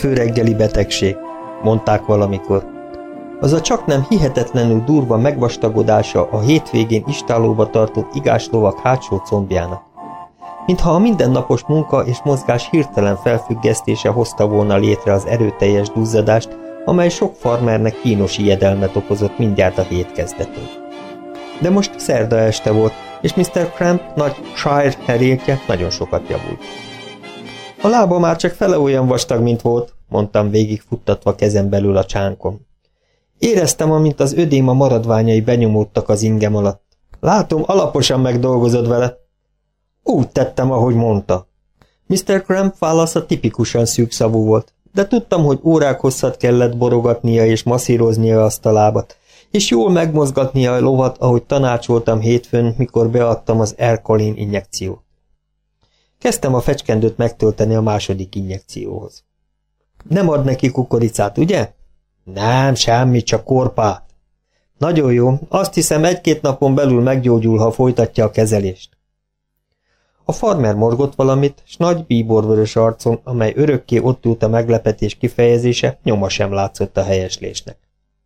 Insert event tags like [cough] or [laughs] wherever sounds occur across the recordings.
Hétfő betegség, mondták valamikor. Az a csak nem hihetetlenül durva megvastagodása a hétvégén istálóba tartott igás lovak hátsó combjának. Mintha a mindennapos munka és mozgás hirtelen felfüggesztése hozta volna létre az erőteljes duzzadást, amely sok farmernek kínos ijedelmet okozott mindjárt a hét kezdetén. De most szerda este volt, és Mr. Cramp nagy Shire herétje nagyon sokat javult. A lába már csak fele olyan vastag, mint volt, mondtam végig futtatva kezem belül a csánkom. Éreztem, amint az ödém a maradványai benyomódtak az ingem alatt. Látom, alaposan megdolgozod vele. Úgy tettem, ahogy mondta. Mr. Cramp válasza tipikusan szűkszavú volt, de tudtam, hogy órák hosszat kellett borogatnia és masszíroznia azt a lábat, és jól megmozgatnia a lovat, ahogy tanácsoltam hétfőn, mikor beadtam az Erkolin injekciót. Kezdtem a fecskendőt megtölteni a második injekcióhoz. Nem ad neki kukoricát, ugye? Nem, semmi, csak korpát. Nagyon jó, azt hiszem egy-két napon belül meggyógyul, ha folytatja a kezelést. A farmer morgott valamit, s nagy bíborvörös arcon, amely örökké ott ült a meglepetés kifejezése, nyoma sem látszott a helyeslésnek.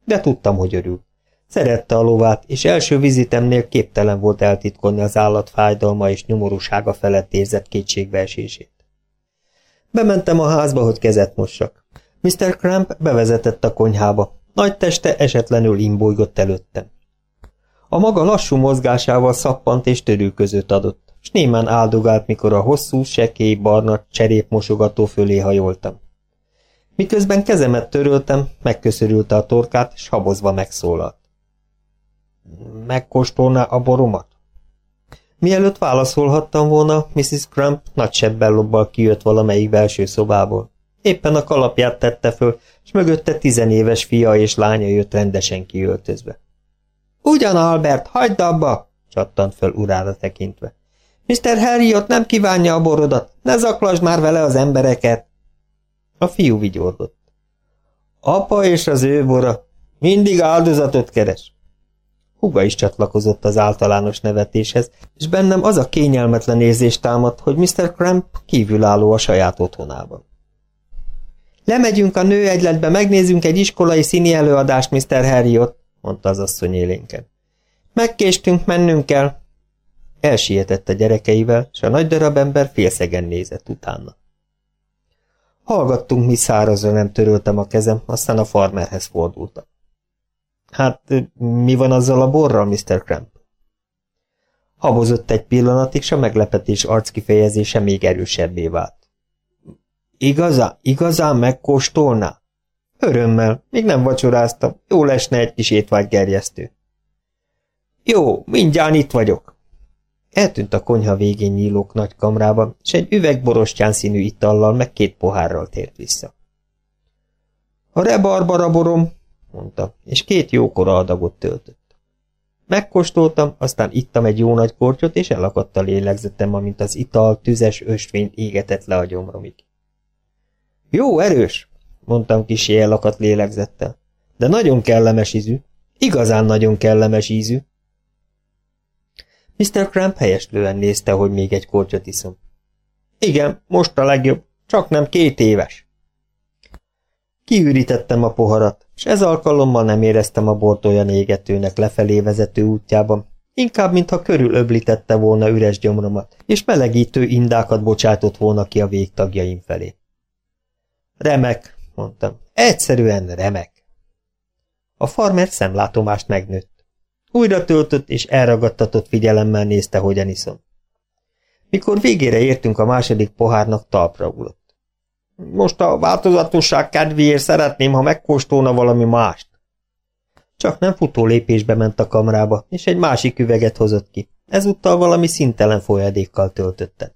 De tudtam, hogy örül. Szerette a lovát, és első vizitemnél képtelen volt eltitkolni az állat fájdalma és nyomorúsága felett érzett kétségbeesését. Bementem a házba, hogy kezet mossak. Mr. Cramp bevezetett a konyhába. Nagy teste esetlenül imbolygott előttem. A maga lassú mozgásával szappant és törülközőt adott, s némán áldogált, mikor a hosszú, sekély, barna cserépmosogató fölé hajoltam. Miközben kezemet töröltem, megköszörülte a torkát, s habozva megszólalt. Megkóstolná a boromat? Mielőtt válaszolhattam volna, Mrs. Crump nagy sebbellobbal kijött valamelyik belső szobából. Éppen a kalapját tette föl, és mögötte tizenéves fia és lánya jött rendesen kiöltözve. Ugyan, Albert, hagyd abba! csattant föl urára tekintve. Mr. Harriot nem kívánja a borodat, ne zaklasd már vele az embereket! A fiú vigyordott. Apa és az ő bora, mindig áldozatot keres. Huga is csatlakozott az általános nevetéshez, és bennem az a kényelmetlen érzés támadt, hogy Mr. Cramp kívülálló a saját otthonában. Lemegyünk a nőegyletbe, megnézzünk egy iskolai színi előadást, Mr. Harriot, mondta az asszony élénken. Megkéstünk, mennünk kell. Elsietett a gyerekeivel, és a nagy darab ember félszegen nézett utána. Hallgattunk, mi szárazra nem töröltem a kezem, aztán a farmerhez fordultam. Hát, mi van azzal a borral, Mr. Cramp? Habozott egy pillanatig, s a meglepetés arckifejezése még erősebbé vált. Igazán, igazán megkóstolná? Örömmel, még nem vacsoráztam, jó lesne egy kis étvágygerjesztő. Jó, mindjárt itt vagyok. Eltűnt a konyha végén nyílók nagy kamrába, és egy üveg borostyán színű itallal meg két pohárral tért vissza. A rebarbara borom, mondta, és két jókora adagot töltött. Megkóstoltam, aztán ittam egy jó nagy kortyot, és elakadt a lélegzetem, amint az ital tüzes ösvényt égetett le a gyomromig. Jó, erős, mondtam kisé elakadt lélegzettel, de nagyon kellemes ízű, igazán nagyon kellemes ízű. Mr. Cramp helyeslően nézte, hogy még egy kortyot iszom. Igen, most a legjobb, csak nem két éves. Kiürítettem a poharat, és ez alkalommal nem éreztem a bort olyan égetőnek lefelé vezető útjában, inkább, mintha körül öblítette volna üres gyomromat, és melegítő indákat bocsátott volna ki a végtagjaim felé. Remek, mondtam. Egyszerűen remek. A farmer szemlátomást megnőtt. Újra töltött és elragadtatott figyelemmel nézte, hogyan iszom. Mikor végére értünk a második pohárnak, talpra ugrott. Most a változatosság kedvéért szeretném, ha megkóstolna valami mást. Csak nem futó lépésbe ment a kamrába, és egy másik üveget hozott ki. Ezúttal valami szintelen folyadékkal töltöttet.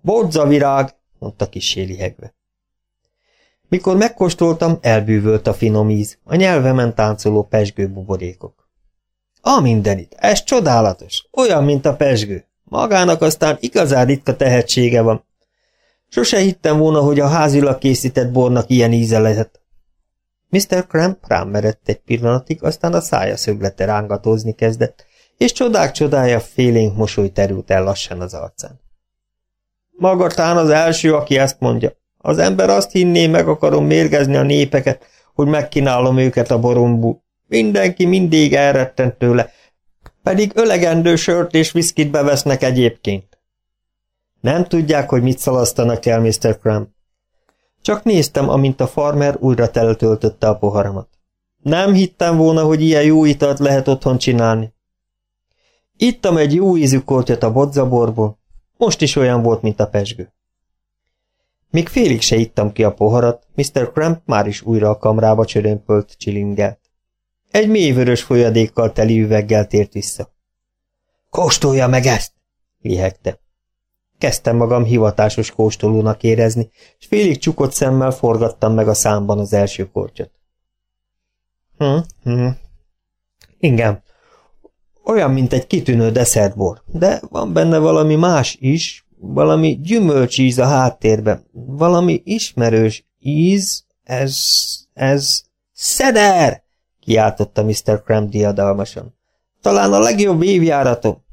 Bodza virág, mondta kis lihegve. Mikor megkóstoltam, elbűvölt a finom íz, a nyelvemen táncoló pesgő buborékok. A mindenit, ez csodálatos, olyan, mint a pesgő. Magának aztán igazán ritka tehetsége van. Sose hittem volna, hogy a házilag készített bornak ilyen íze lehet. Mr. Cramp rám merett egy pillanatig, aztán a szája szöglete rángatózni kezdett, és csodák csodája félénk mosoly terült el lassan az arcán. Maga tán az első, aki ezt mondja. Az ember azt hinné, meg akarom mérgezni a népeket, hogy megkínálom őket a borombú. Mindenki mindig elrettent tőle, pedig ölegendő sört és viszkit bevesznek egyébként. Nem tudják, hogy mit szalasztanak el, Mr. Crumb. Csak néztem, amint a farmer újra teltöltötte a poharamat. Nem hittem volna, hogy ilyen jó italt lehet otthon csinálni. Ittam egy jó ízű kortyot a bodzaborból, most is olyan volt, mint a pesgő. Még félig se ittam ki a poharat, Mr. Cramp már is újra a kamrába csörömpölt, csilingelt. Egy mélyvörös folyadékkal teli üveggel tért vissza. Kóstolja meg ezt! lihegte. Kezdtem magam hivatásos kóstolónak érezni, és félig csukott szemmel forgattam meg a számban az első kortyot. Hm, hm. Igen, olyan, mint egy kitűnő desszertbor, de van benne valami más is, valami gyümölcsíz a háttérben, valami ismerős íz, ez, ez... Szeder! kiáltotta Mr. Cramp diadalmasan. Talán a legjobb évjáratom.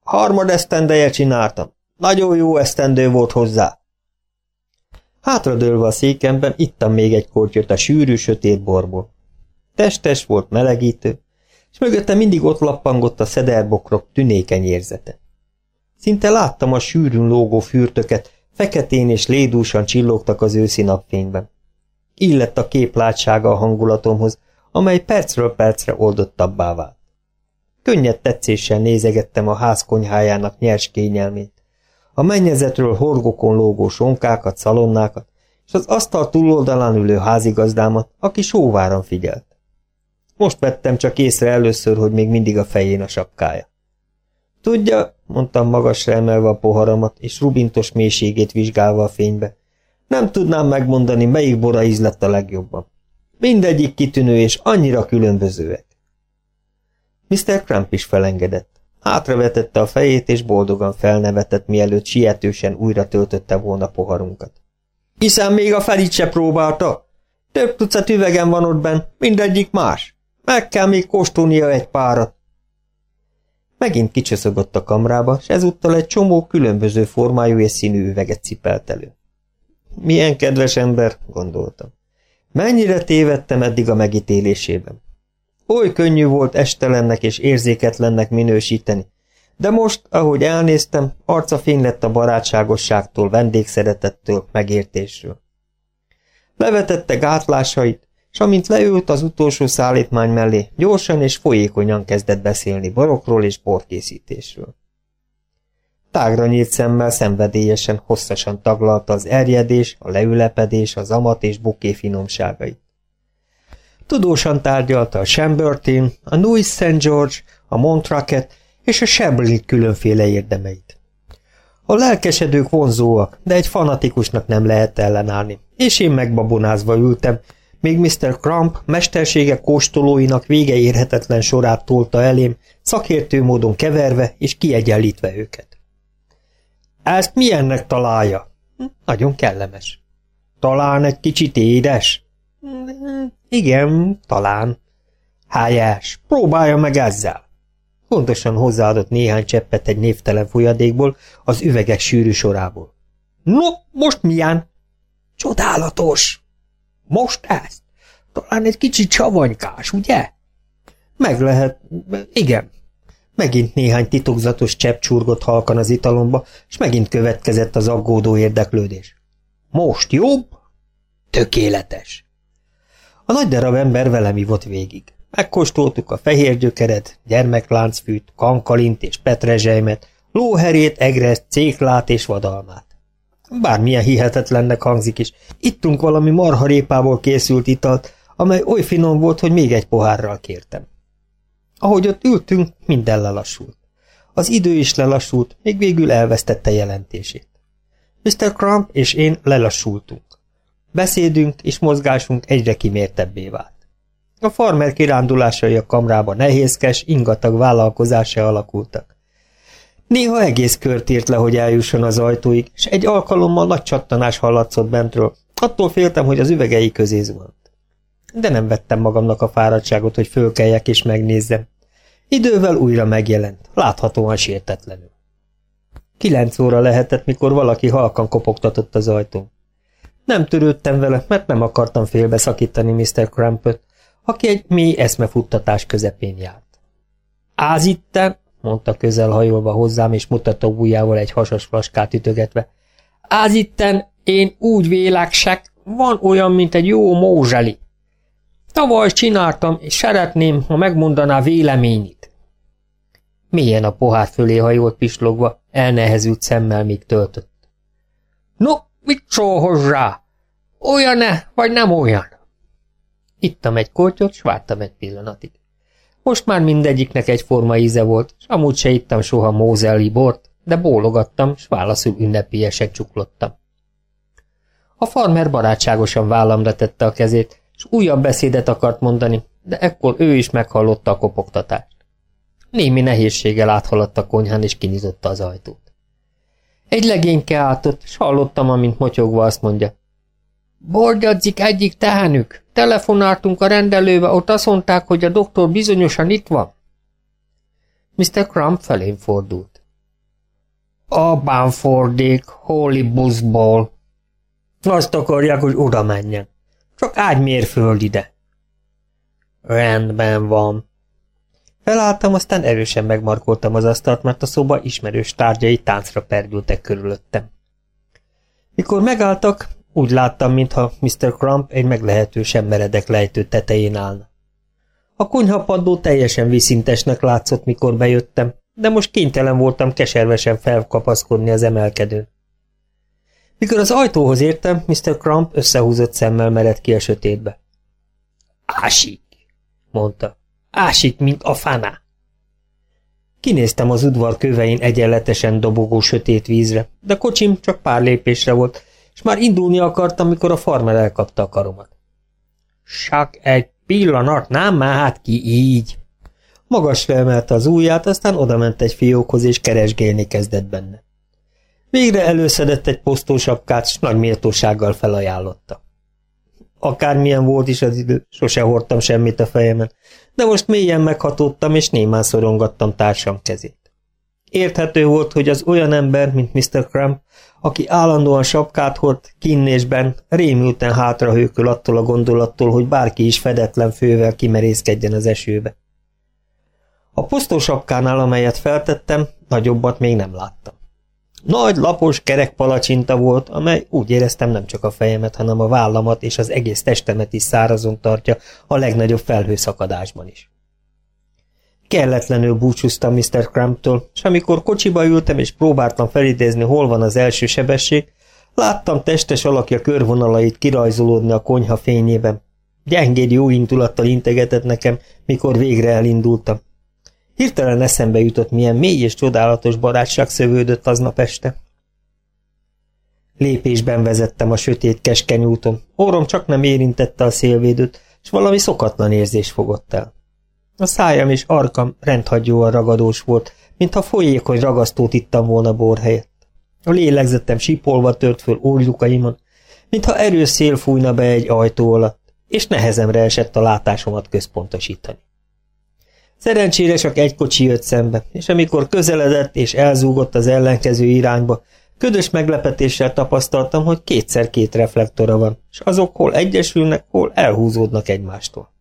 Harmad esztendeje csináltam. Nagyon jó esztendő volt hozzá. Hátradőlve a székemben ittam még egy kortyot a sűrű, sötét borból. Testes volt, melegítő, és mögötte mindig ott lappangott a szederbokrok tünékeny érzete. Szinte láttam a sűrűn lógó fürtöket, feketén és lédúsan csillogtak az őszi napfényben. Illett a kép látsága a hangulatomhoz, amely percről percre oldottabbá vált. Könnyed tetszéssel nézegettem a ház konyhájának nyers kényelmét, a mennyezetről horgokon lógó sonkákat, szalonnákat, és az asztal túloldalán ülő házigazdámat, aki sóváran figyelt. Most vettem csak észre először, hogy még mindig a fején a sapkája. Tudja, mondtam magasra emelve a poharamat, és rubintos mélységét vizsgálva a fénybe. Nem tudnám megmondani, melyik bora íz lett a legjobban. Mindegyik kitűnő és annyira különbözőek. Mr. Crump is felengedett. Hátravetette a fejét, és boldogan felnevetett, mielőtt sietősen újra töltötte volna poharunkat. Hiszen még a felit se próbálta. Több tucat üvegen van ott benn, mindegyik más. Meg kell még kóstolnia egy párat. Megint kicsöszögött a kamrába, s ezúttal egy csomó különböző formájú és színű üveget cipelt elő. Milyen kedves ember, gondoltam. Mennyire tévedtem eddig a megítélésében. Oly könnyű volt estelennek és érzéketlennek minősíteni, de most, ahogy elnéztem, arca fény lett a barátságosságtól, vendégszeretettől, megértésről. Levetette gátlásait, s amint leült az utolsó szállítmány mellé, gyorsan és folyékonyan kezdett beszélni barokról és borkészítésről. Tágra nyílt szemmel szenvedélyesen, hosszasan taglalta az erjedés, a leülepedés, az amat és buké finomságait. Tudósan tárgyalta a Chambertin, a Louis St. George, a Montraket és a Chablis különféle érdemeit. A lelkesedők vonzóak, de egy fanatikusnak nem lehet ellenállni, és én megbabonázva ültem, még Mr. Crump mestersége kóstolóinak vége érhetetlen sorát tolta elém, szakértő módon keverve és kiegyenlítve őket. Ezt milyennek találja? Hm, nagyon kellemes. Talán egy kicsit édes? Igen, talán. Hájás, próbálja meg ezzel. Pontosan hozzáadott néhány cseppet egy névtelen folyadékból, az üvegek sűrű sorából. No, most milyen? Csodálatos! Most ezt? Talán egy kicsit savanykás, ugye? Meg lehet, igen. Megint néhány titokzatos csepp csurgott halkan az italomba, és megint következett az aggódó érdeklődés. Most jobb? Tökéletes. A nagy darab ember velem ivott végig. Megkóstoltuk a fehér gyökeret, gyermekláncfűt, kankalint és petrezselymet, lóherét, egreszt, céklát és vadalmát. Bármilyen hihetetlennek hangzik is, ittunk valami marharépából készült italt, amely oly finom volt, hogy még egy pohárral kértem. Ahogy ott ültünk, minden lelassult. Az idő is lelassult, még végül elvesztette jelentését. Mr. Crump és én lelassultunk. Beszédünk és mozgásunk egyre kimértebbé vált. A farmer kirándulásai a kamrába nehézkes, ingatag vállalkozása alakultak. Néha egész kört írt le, hogy eljusson az ajtóig, és egy alkalommal nagy csattanás hallatszott bentről. Attól féltem, hogy az üvegei közé zuhant. De nem vettem magamnak a fáradtságot, hogy fölkeljek és megnézzem. Idővel újra megjelent, láthatóan sértetlenül. Kilenc óra lehetett, mikor valaki halkan kopogtatott az ajtón. Nem törődtem vele, mert nem akartam félbeszakítani Mr. Crampot, aki egy mély eszmefuttatás közepén járt. Áz itten, mondta közelhajolva hozzám, és mutató ujjával egy hasas flaskát ütögetve. Áz itten, én úgy véleksek, van olyan, mint egy jó mózseli. Tavaly csináltam, és szeretném, ha megmondaná véleményét. Milyen a pohár fölé hajolt pislogva, elnehezült szemmel még töltött. No, mit szól hozzá? Olyan-e, vagy nem olyan? Ittam egy kortyot, s vártam egy pillanatig. Most már mindegyiknek egyforma íze volt, és amúgy se ittam soha mózeli bort, de bólogattam, s válaszul ünnepélyesek csuklottam. A farmer barátságosan vállamra tette a kezét, és újabb beszédet akart mondani, de ekkor ő is meghallotta a kopogtatást. Némi nehézséggel áthaladt a konyhán, és kinyitotta az ajtót. Egy legényke átott, és hallottam, amint motyogva azt mondja. Bordjadzik egyik tehenük. Telefonáltunk a rendelőbe, ott azt mondták, hogy a doktor bizonyosan itt van. Mr. Crump felén fordult. A Bamfordék, Holy Buzzball. Azt akarják, hogy oda menjen. Csak ágy mérföld ide. Rendben van. Felálltam, aztán erősen megmarkoltam az asztalt, mert a szoba ismerős tárgyai táncra perdültek körülöttem. Mikor megálltak, úgy láttam, mintha Mr. Crump egy meglehetősen meredek lejtő tetején állna. A konyhapadló teljesen viszintesnek látszott, mikor bejöttem, de most kénytelen voltam keservesen felkapaszkodni az emelkedőn. Mikor az ajtóhoz értem, Mr. Crump összehúzott szemmel mered ki a sötétbe. Ásik, mondta. Ásik, mint a fáná. Kinéztem az udvar kövein egyenletesen dobogó sötét vízre, de kocsim csak pár lépésre volt, és már indulni akartam, mikor a farmer elkapta a karomat. Csak egy pillanat, nem már hát ki így. Magasra emelte az ujját, aztán odament egy fiókhoz, és keresgélni kezdett benne. Végre előszedett egy posztósapkát, s nagy méltósággal felajánlotta. Akármilyen volt is az idő, sose hordtam semmit a fejemen, de most mélyen meghatódtam, és némán szorongattam társam kezét. Érthető volt, hogy az olyan ember, mint Mr. Crump, aki állandóan sapkát hord, kinnésben, rémülten hátrahőköl attól a gondolattól, hogy bárki is fedetlen fővel kimerészkedjen az esőbe. A posztósapkánál, amelyet feltettem, nagyobbat még nem láttam. Nagy, lapos, kerek palacsinta volt, amely úgy éreztem nem csak a fejemet, hanem a vállamat és az egész testemet is szárazon tartja a legnagyobb felhőszakadásban is. Kelletlenül búcsúztam Mr. Crumptól, és amikor kocsiba ültem és próbáltam felidézni, hol van az első sebesség, láttam testes alakja körvonalait kirajzolódni a konyha fényében. Gyengéd jó indulattal integetett nekem, mikor végre elindultam. Hirtelen eszembe jutott, milyen mély és csodálatos barátság szövődött aznap este. Lépésben vezettem a sötét keskeny úton, orrom csak nem érintette a szélvédőt, és valami szokatlan érzés fogott el. A szájam és arkam rendhagyóan ragadós volt, mintha folyékony ragasztót ittam volna bor helyett. A lélegzetem sipolva tört föl óriukaimon, mintha erős szél fújna be egy ajtó alatt, és nehezemre esett a látásomat központosítani. Szerencsére csak egy kocsi jött szembe, és amikor közeledett és elzúgott az ellenkező irányba, ködös meglepetéssel tapasztaltam, hogy kétszer két reflektora van, és azok hol egyesülnek, hol elhúzódnak egymástól.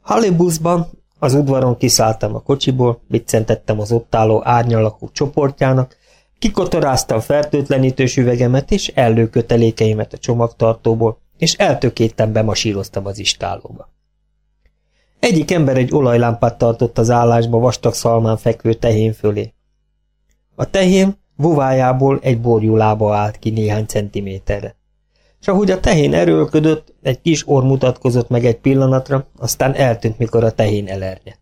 Hallibuszban az udvaron kiszálltam a kocsiból, biccentettem az ott álló árnyalakú csoportjának, kikotoráztam fertőtlenítős üvegemet és ellőkötelékeimet a csomagtartóból, és eltökétten bemasíroztam az istálóba. Egyik ember egy olajlámpát tartott az állásba vastag szalmán fekvő tehén fölé. A tehén buvájából egy borjú lába állt ki néhány centiméterre és ahogy a tehén erőlködött, egy kis orr mutatkozott meg egy pillanatra, aztán eltűnt, mikor a tehén elernyett.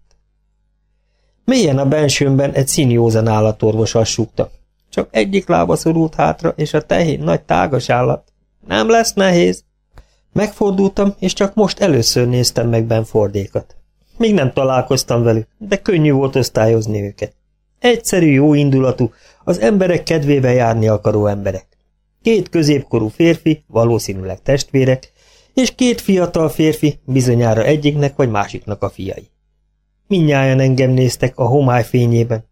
Mélyen a bensőmben egy színjózan állatorvos assukta. Csak egyik lába szorult hátra, és a tehén nagy tágas állat. Nem lesz nehéz. Megfordultam, és csak most először néztem meg Benfordékat. Még nem találkoztam velük, de könnyű volt osztályozni őket. Egyszerű, jó indulatú, az emberek kedvébe járni akaró emberek. Két középkorú férfi, valószínűleg testvérek, és két fiatal férfi, bizonyára egyiknek vagy másiknak a fiai. Mindnyájan engem néztek a homály fényében.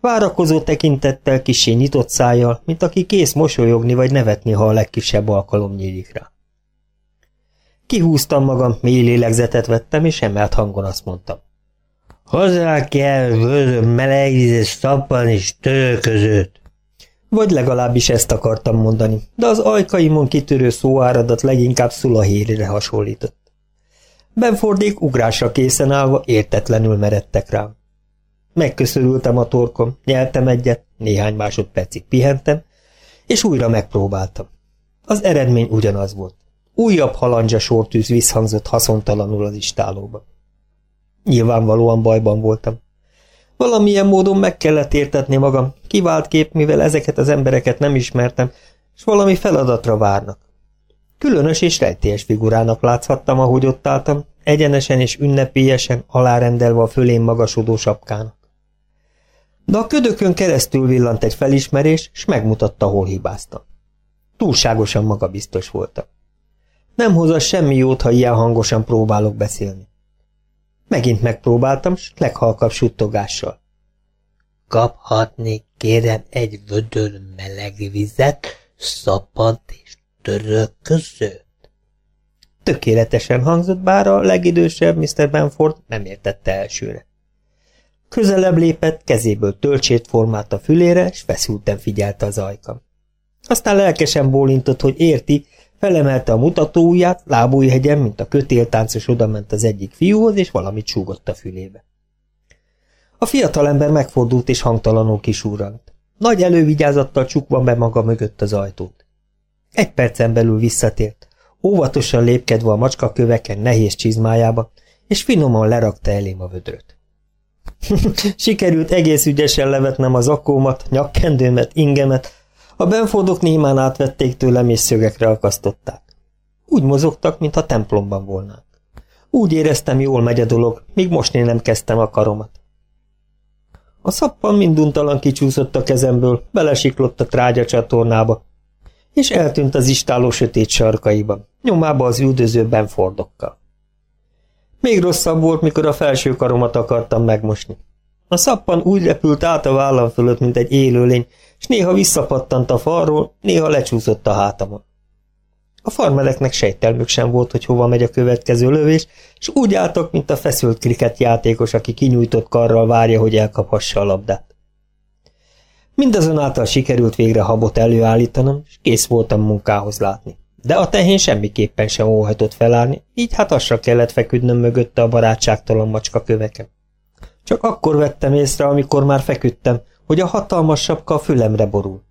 Várakozó tekintettel kisé nyitott szájjal, mint aki kész mosolyogni vagy nevetni, ha a legkisebb alkalom nyílik rá. Kihúztam magam, mély lélegzetet vettem, és emelt hangon azt mondtam. Hozzá kell vözöm melegvizes szappan és törölközőt. Vagy legalábbis ezt akartam mondani, de az ajkaimon kitörő szóáradat leginkább szulahérire hasonlított. Benfordék ugrásra készen állva értetlenül meredtek rám. Megköszörültem a torkom, nyeltem egyet, néhány másodpercig pihentem, és újra megpróbáltam. Az eredmény ugyanaz volt. Újabb halandzsa sortűz visszhangzott haszontalanul az istálóba. Nyilvánvalóan bajban voltam. Valamilyen módon meg kellett értetni magam, kivált kép, mivel ezeket az embereket nem ismertem, és valami feladatra várnak. Különös és rejtélyes figurának láthattam, ahogy ott álltam, egyenesen és ünnepélyesen alárendelve a fölén magasodó sapkának. De a ködökön keresztül villant egy felismerés, és megmutatta, hol hibáztam. Túlságosan magabiztos voltam. Nem hoz semmi jót, ha ilyen hangosan próbálok beszélni. Megint megpróbáltam, s leghalkabb suttogással. Kaphatnék, kérem, egy vödör meleg vizet, szappant és töröközőt? Tökéletesen hangzott, bár a legidősebb Mr. Benford nem értette elsőre. Közelebb lépett, kezéből töltsét formált a fülére, és feszülten figyelte az ajkam. Aztán lelkesen bólintott, hogy érti, Felemelte a mutatóujját, lábújhegyen, mint a kötéltáncos odament az egyik fiúhoz, és valamit súgott a fülébe. A fiatalember megfordult és hangtalanul kisúrant. Nagy elővigyázattal csukva be maga mögött az ajtót. Egy percen belül visszatért, óvatosan lépkedve a macska köveken nehéz csizmájába, és finoman lerakta elém a vödröt. [laughs] Sikerült egész ügyesen levetnem az akómat, nyakkendőmet, ingemet, a benfordok némán átvették tőlem és szögekre akasztották. Úgy mozogtak, mintha templomban volnák. Úgy éreztem, jól megy a dolog, míg mosni nem kezdtem a karomat. A szappan minduntalan kicsúszott a kezemből, belesiklott a trágya csatornába, és eltűnt az istáló sötét sarkaiban, nyomába az üldöző benfordokkal. Még rosszabb volt, mikor a felső karomat akartam megmosni. A szappan úgy repült át a vállam fölött, mint egy élőlény, és néha visszapattant a falról, néha lecsúszott a hátamon. A farmereknek sejtelmük sem volt, hogy hova megy a következő lövés, és úgy álltak, mint a feszült kriket játékos, aki kinyújtott karral várja, hogy elkaphassa a labdát. Mindazonáltal sikerült végre habot előállítanom, és kész voltam munkához látni. De a tehén semmiképpen sem óhatott felállni, így hát asra kellett feküdnöm mögötte a barátságtalan macska köveken. Csak akkor vettem észre, amikor már feküdtem, hogy a hatalmas sapka a fülemre borul.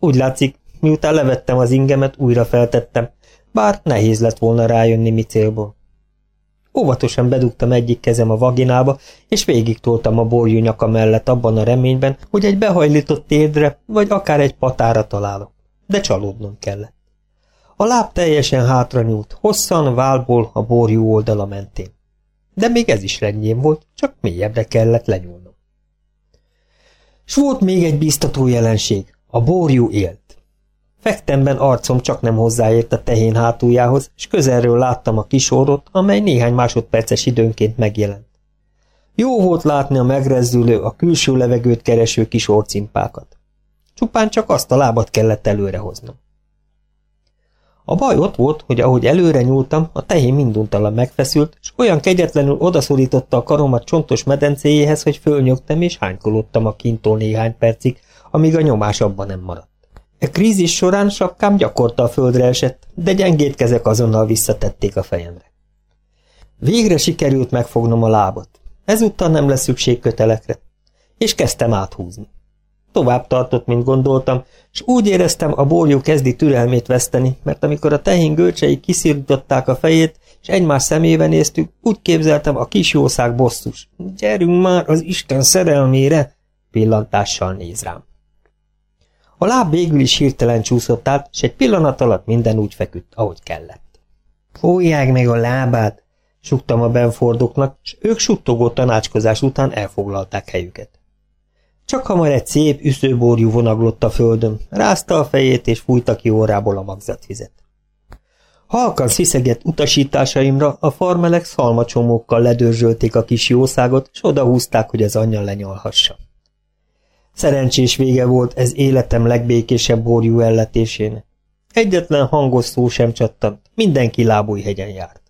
Úgy látszik, miután levettem az ingemet, újra feltettem, bár nehéz lett volna rájönni mi célból. Óvatosan bedugtam egyik kezem a vaginába, és végig toltam a borjú nyaka mellett abban a reményben, hogy egy behajlított térdre, vagy akár egy patára találok. De csalódnom kellett. A láb teljesen hátra nyúlt, hosszan válból a borjú oldala mentén. De még ez is rendjén volt, csak mélyebbre kellett lenyúlnom. S volt még egy biztató jelenség, a borjú élt. Fektemben arcom csak nem hozzáért a tehén hátuljához, és közelről láttam a kisorot, amely néhány másodperces időnként megjelent. Jó volt látni a megrezdülő, a külső levegőt kereső kis orcimpákat. Csupán csak azt a lábat kellett előrehoznom. A baj ott volt, hogy ahogy előre nyúltam, a tehén minduntalan megfeszült, és olyan kegyetlenül odaszorította a karomat csontos medencéjéhez, hogy fölnyögtem és hánykolódtam a kintól néhány percig, amíg a nyomás abban nem maradt. E krízis során sapkám gyakorta a földre esett, de gyengét kezek azonnal visszatették a fejemre. Végre sikerült megfognom a lábat. Ezúttal nem lesz szükség kötelekre. És kezdtem áthúzni. Tovább tartott, mint gondoltam, és úgy éreztem, a borjú kezdi türelmét veszteni, mert amikor a tehén gölcsei kiszirították a fejét, és egymás szemébe néztük, úgy képzeltem a kis jószág bosszus. Gyerünk már az Isten szerelmére! Pillantással néz rám. A láb végül is hirtelen csúszott át, és egy pillanat alatt minden úgy feküdt, ahogy kellett. Fújják meg a lábát, suktam a Benfordoknak, és ők suttogó tanácskozás után elfoglalták helyüket. Csak hamar egy szép, üszőborjú vonaglott a földön, rázta a fejét és fújta ki órából a magzatvizet. Halkan sziszegett utasításaimra a farmelek szalmacsomókkal ledörzsölték a kis jószágot, és odahúzták, hogy az anyja lenyalhassa. Szerencsés vége volt ez életem legbékésebb borjú elletésének. Egyetlen hangos szó sem csattant, mindenki lábújhegyen járt.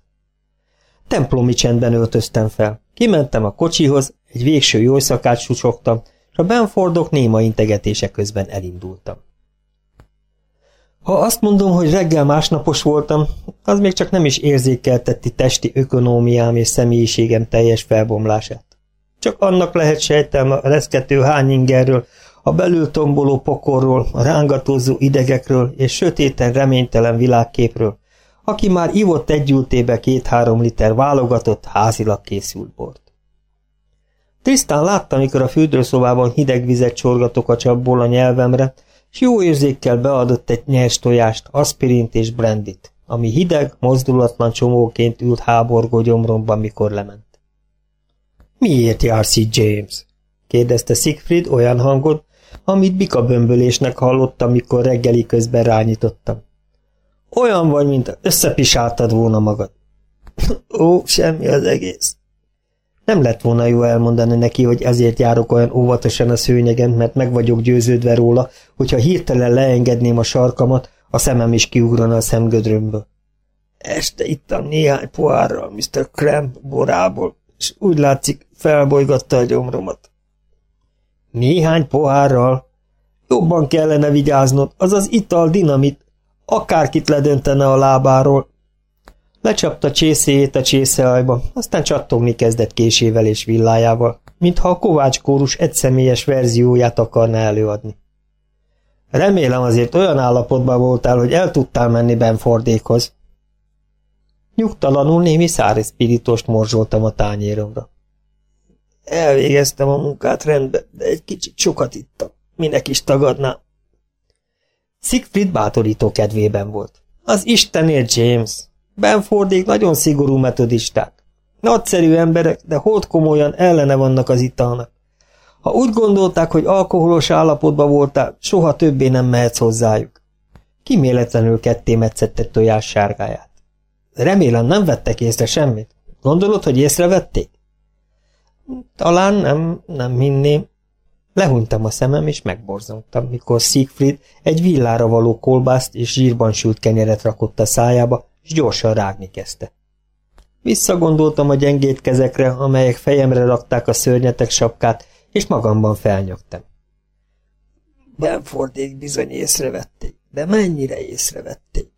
Templomi csendben öltöztem fel. Kimentem a kocsihoz, egy végső jó szakát susogtam, és a Benfordok néma integetése közben elindultam. Ha azt mondom, hogy reggel másnapos voltam, az még csak nem is érzékeltetti testi ökonómiám és személyiségem teljes felbomlását. Csak annak lehet sejtelme a reszkető hányingerről, a belül tomboló pokorról, a rángatózó idegekről és sötéten reménytelen világképről, aki már ivott egy gyújtébe két-három liter válogatott, házilag készült bort. Tisztán látta, mikor a fürdőszobában hideg vizet csorgatok a csapból a nyelvemre, s jó érzékkel beadott egy nyers tojást, aspirint és brandit, ami hideg, mozdulatlan csomóként ült háborgó gyomromban, mikor lement. Miért jársz így, James? kérdezte Siegfried olyan hangon, amit bikabömbölésnek hallottam, mikor reggeli közben rányítottam. Olyan vagy, mint összepisáltad volna magad. Ó, semmi az egész. Nem lett volna jó elmondani neki, hogy ezért járok olyan óvatosan a szőnyegen, mert meg vagyok győződve róla, hogyha hirtelen leengedném a sarkamat, a szemem is kiugrana a szemgödrömből. Este ittam néhány pohárral Mr. Cramp borából, és úgy látszik, felbolygatta a gyomromat. Néhány pohárral? Jobban kellene vigyáznod, az az ital dinamit, akárkit ledöntene a lábáról. Lecsapta csészéjét a csészeajba, aztán csattogni kezdett késével és villájával, mintha a Kovács kórus egyszemélyes verzióját akarná előadni. Remélem azért olyan állapotban voltál, hogy el tudtál menni Benfordékhoz. Nyugtalanul némi száraz spiritost morzsoltam a tányéromra. Elvégeztem a munkát rendben, de egy kicsit sokat ittam. Minek is tagadná? Siegfried bátorító kedvében volt. Az Istenért, James! Benfordék nagyon szigorú metodisták. Nagyszerű emberek, de hót komolyan ellene vannak az italnak. Ha úgy gondolták, hogy alkoholos állapotban voltál, soha többé nem mehetsz hozzájuk. Kiméletlenül ketté metszette tojás sárgáját. Remélem nem vettek észre semmit. Gondolod, hogy észrevették? Talán nem, nem hinném. Lehuntam a szemem, és megborzongtam, mikor Siegfried egy villára való kolbászt és zsírban sült kenyeret rakott a szájába, és gyorsan rágni kezdte. Visszagondoltam a gyengét kezekre, amelyek fejemre rakták a szörnyetek sapkát, és magamban felnyögtem. Benfordék bizony észrevették, de mennyire észrevették?